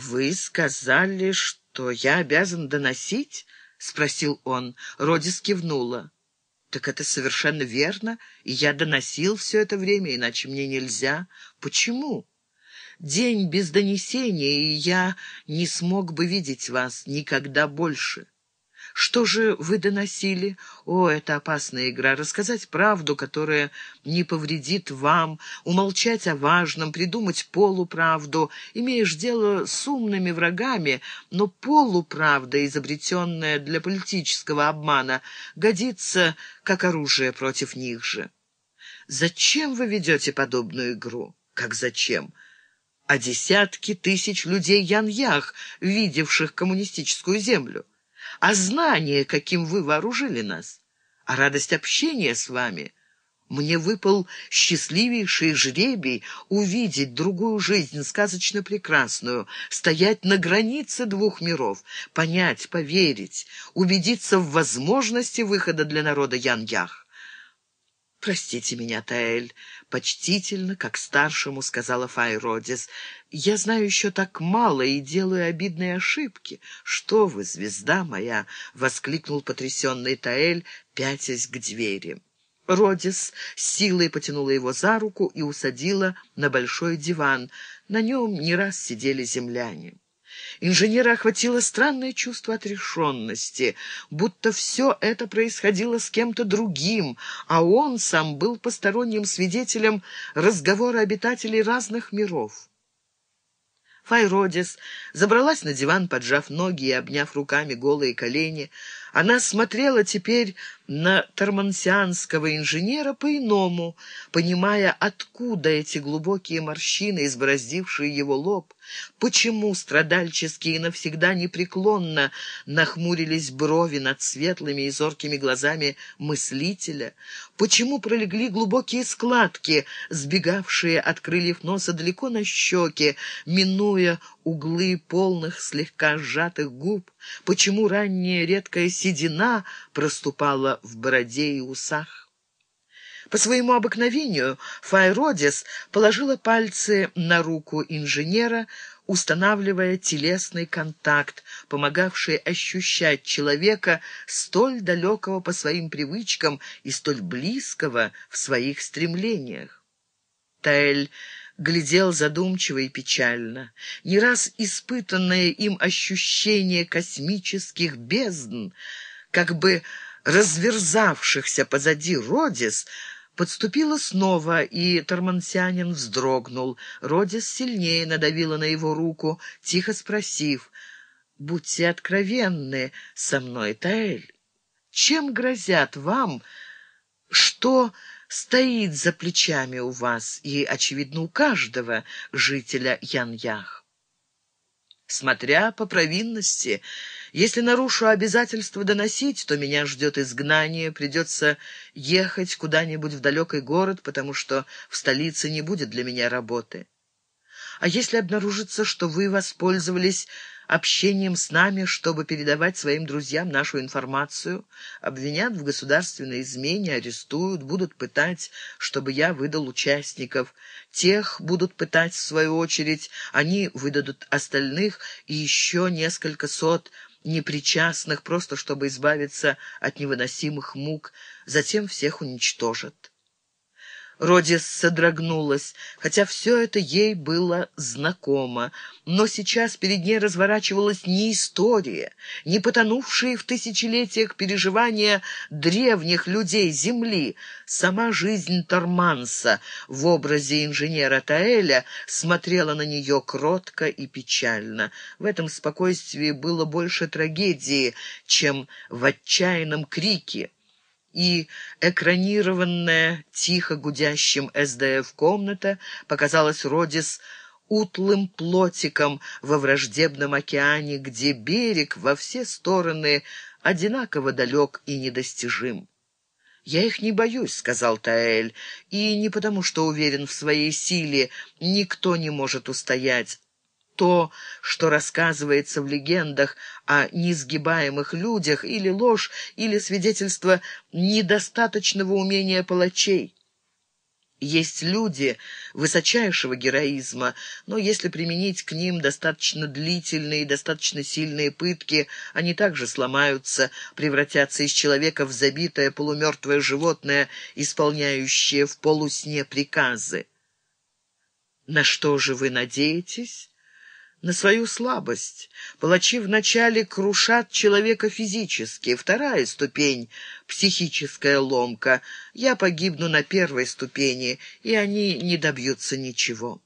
«Вы сказали, что я обязан доносить?» — спросил он. Родис кивнула. «Так это совершенно верно, и я доносил все это время, иначе мне нельзя. Почему?» «День без донесения, и я не смог бы видеть вас никогда больше». Что же вы доносили? О, это опасная игра. Рассказать правду, которая не повредит вам, умолчать о важном, придумать полуправду. Имеешь дело с умными врагами, но полуправда, изобретенная для политического обмана, годится как оружие против них же. Зачем вы ведете подобную игру? Как зачем? А десятки тысяч людей Яньях, видевших коммунистическую землю а знание, каким вы вооружили нас, а радость общения с вами. Мне выпал счастливейший жребий увидеть другую жизнь, сказочно прекрасную, стоять на границе двух миров, понять, поверить, убедиться в возможности выхода для народа Ян-Ях. «Простите меня, Таэль», — почтительно, как старшему сказала Файродис. «Я знаю еще так мало и делаю обидные ошибки». «Что вы, звезда моя!» — воскликнул потрясенный Таэль, пятясь к двери. Родис силой потянула его за руку и усадила на большой диван. На нем не раз сидели земляне. Инженера охватило странное чувство отрешенности, будто все это происходило с кем-то другим, а он сам был посторонним свидетелем разговора обитателей разных миров. Файродис забралась на диван, поджав ноги и обняв руками голые колени. Она смотрела теперь на тормансианского инженера по-иному, понимая, откуда эти глубокие морщины, избороздившие его лоб, почему страдальческие и навсегда непреклонно нахмурились брови над светлыми и зоркими глазами мыслителя, почему пролегли глубокие складки, сбегавшие от крыльев носа далеко на щеки, минуя углы полных слегка сжатых губ, почему ранняя редкая седина проступала в бороде и усах. По своему обыкновению Файродис положила пальцы на руку инженера, устанавливая телесный контакт, помогавший ощущать человека столь далекого по своим привычкам и столь близкого в своих стремлениях. Таэль глядел задумчиво и печально. Не раз испытанное им ощущение космических бездн, как бы разверзавшихся позади Родис, подступило снова, и тормансянин вздрогнул. Родис сильнее надавила на его руку, тихо спросив, «Будьте откровенны со мной, Таэль. Чем грозят вам, что стоит за плечами у вас и, очевидно, у каждого жителя Яньях. Смотря по провинности, если нарушу обязательство доносить, то меня ждет изгнание, придется ехать куда-нибудь в далекий город, потому что в столице не будет для меня работы. А если обнаружится, что вы воспользовались общением с нами, чтобы передавать своим друзьям нашу информацию. Обвинят в государственной измене, арестуют, будут пытать, чтобы я выдал участников. Тех будут пытать, в свою очередь, они выдадут остальных и еще несколько сот непричастных, просто чтобы избавиться от невыносимых мук, затем всех уничтожат. Родис содрогнулась, хотя все это ей было знакомо. Но сейчас перед ней разворачивалась не история, не потонувшие в тысячелетиях переживания древних людей Земли. Сама жизнь Торманса в образе инженера Таэля смотрела на нее кротко и печально. В этом спокойствии было больше трагедии, чем в отчаянном крике и экранированная тихо гудящим СДФ комната показалась Родис утлым плотиком во враждебном океане, где берег во все стороны одинаково далек и недостижим. «Я их не боюсь», — сказал Таэль, — «и не потому, что уверен в своей силе, никто не может устоять, то, что рассказывается в легендах о несгибаемых людях, или ложь, или свидетельство недостаточного умения палачей. Есть люди высочайшего героизма, но если применить к ним достаточно длительные и достаточно сильные пытки, они также сломаются, превратятся из человека в забитое полумертвое животное, исполняющее в полусне приказы. На что же вы надеетесь? На свою слабость. Палачи вначале крушат человека физически. Вторая ступень — психическая ломка. Я погибну на первой ступени, и они не добьются ничего.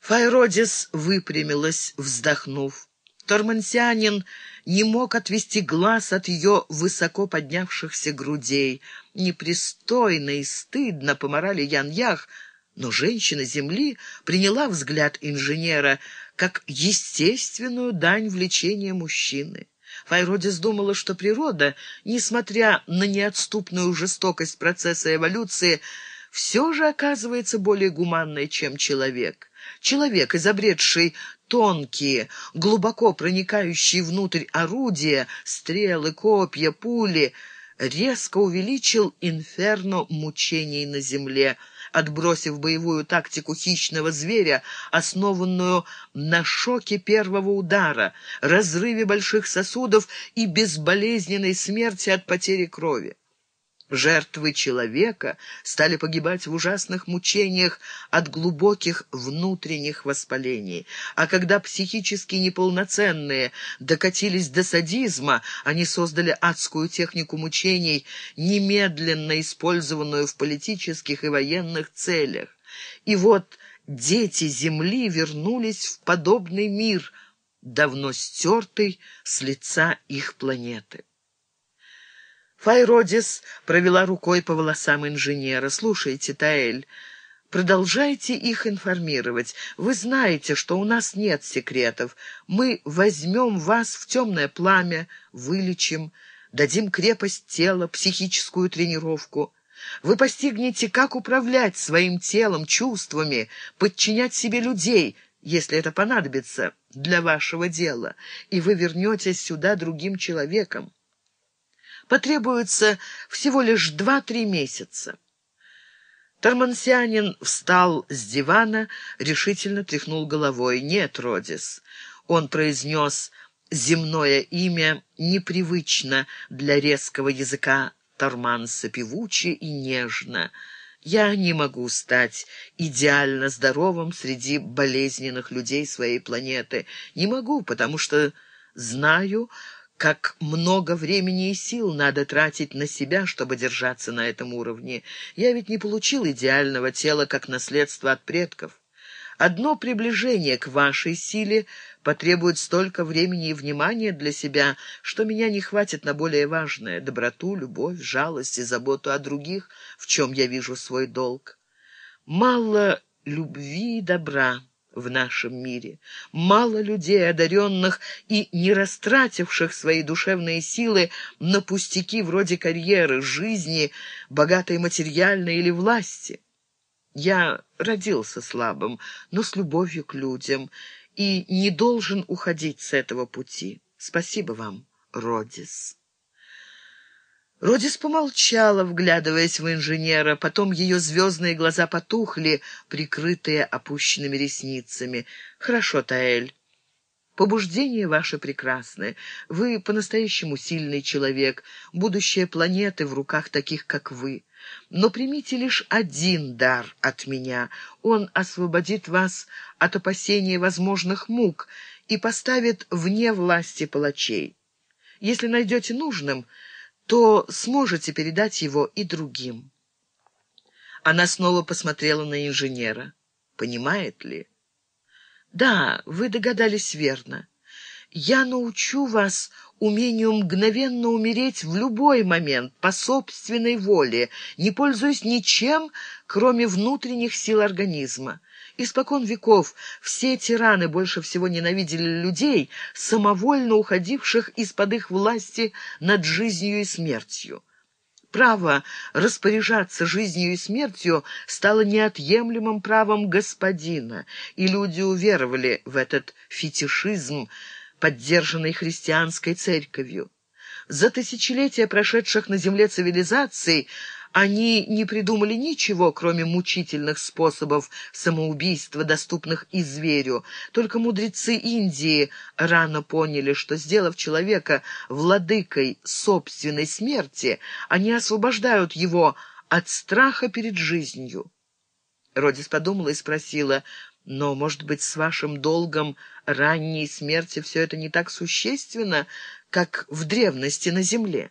Файродис выпрямилась, вздохнув. Тормансианин не мог отвести глаз от ее высоко поднявшихся грудей. Непристойно и стыдно по морали Ян-Ях — но женщина Земли приняла взгляд инженера как естественную дань влечения мужчины. Файродис думала, что природа, несмотря на неотступную жестокость процесса эволюции, все же оказывается более гуманной, чем человек. Человек, изобретший тонкие, глубоко проникающие внутрь орудия, стрелы, копья, пули, резко увеличил инферно мучений на земле – отбросив боевую тактику хищного зверя, основанную на шоке первого удара, разрыве больших сосудов и безболезненной смерти от потери крови. Жертвы человека стали погибать в ужасных мучениях от глубоких внутренних воспалений. А когда психически неполноценные докатились до садизма, они создали адскую технику мучений, немедленно использованную в политических и военных целях. И вот дети Земли вернулись в подобный мир, давно стертый с лица их планеты. Файродис провела рукой по волосам инженера. «Слушайте, Таэль, продолжайте их информировать. Вы знаете, что у нас нет секретов. Мы возьмем вас в темное пламя, вылечим, дадим крепость тела, психическую тренировку». Вы постигнете, как управлять своим телом, чувствами, подчинять себе людей, если это понадобится для вашего дела, и вы вернетесь сюда другим человеком потребуется всего лишь два-три месяца. Тормансианин встал с дивана, решительно тряхнул головой. «Нет, Родис». Он произнес земное имя непривычно для резкого языка Торманса, певуче и нежно. «Я не могу стать идеально здоровым среди болезненных людей своей планеты. Не могу, потому что знаю, как много времени и сил надо тратить на себя, чтобы держаться на этом уровне. Я ведь не получил идеального тела как наследство от предков. Одно приближение к вашей силе потребует столько времени и внимания для себя, что меня не хватит на более важное — доброту, любовь, жалость и заботу о других, в чем я вижу свой долг. Мало любви и добра в нашем мире. Мало людей, одаренных и не растративших свои душевные силы на пустяки вроде карьеры, жизни, богатой материальной или власти. Я родился слабым, но с любовью к людям, и не должен уходить с этого пути. Спасибо вам, Родис. Родис помолчала, вглядываясь в инженера, потом ее звездные глаза потухли, прикрытые опущенными ресницами. «Хорошо, Таэль. Побуждение ваше прекрасное. Вы по-настоящему сильный человек. Будущее планеты в руках таких, как вы. Но примите лишь один дар от меня. Он освободит вас от опасения возможных мук и поставит вне власти палачей. Если найдете нужным то сможете передать его и другим. Она снова посмотрела на инженера. Понимает ли? Да, вы догадались верно. Я научу вас умению мгновенно умереть в любой момент, по собственной воле, не пользуясь ничем, кроме внутренних сил организма. Испокон веков все тираны больше всего ненавидели людей, самовольно уходивших из-под их власти над жизнью и смертью. Право распоряжаться жизнью и смертью стало неотъемлемым правом господина, и люди уверовали в этот фетишизм, поддержанный христианской церковью. За тысячелетия прошедших на земле цивилизаций Они не придумали ничего, кроме мучительных способов самоубийства, доступных и зверю. Только мудрецы Индии рано поняли, что, сделав человека владыкой собственной смерти, они освобождают его от страха перед жизнью. Родис подумала и спросила, «Но, может быть, с вашим долгом ранней смерти все это не так существенно, как в древности на земле?»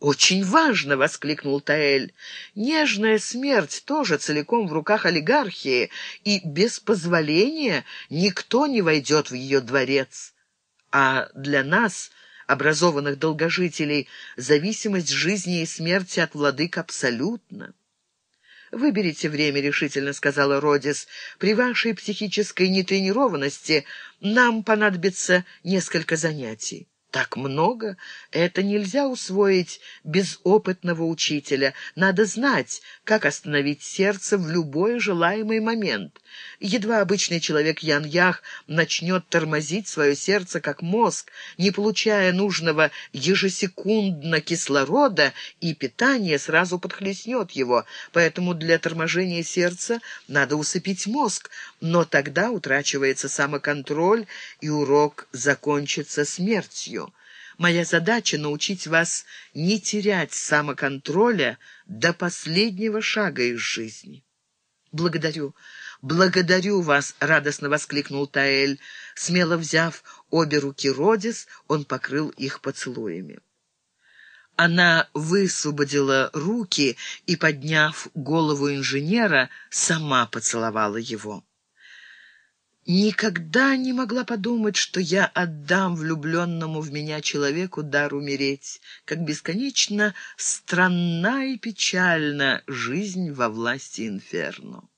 «Очень важно!» — воскликнул Таэль. «Нежная смерть тоже целиком в руках олигархии, и без позволения никто не войдет в ее дворец. А для нас, образованных долгожителей, зависимость жизни и смерти от владык абсолютна». «Выберите время», — решительно сказала Родис. «При вашей психической нетренированности нам понадобится несколько занятий». Так много? Это нельзя усвоить без опытного учителя. Надо знать, как остановить сердце в любой желаемый момент. Едва обычный человек Ян-Ях начнет тормозить свое сердце как мозг, не получая нужного ежесекундно кислорода, и питание сразу подхлестнет его. Поэтому для торможения сердца надо усыпить мозг, но тогда утрачивается самоконтроль, и урок закончится смертью. Моя задача — научить вас не терять самоконтроля до последнего шага из жизни. «Благодарю, благодарю вас!» — радостно воскликнул Таэль. Смело взяв обе руки Родис, он покрыл их поцелуями. Она высвободила руки и, подняв голову инженера, сама поцеловала его. Никогда не могла подумать, что я отдам влюбленному в меня человеку дар умереть, как бесконечно странна и печальна жизнь во власти инферно.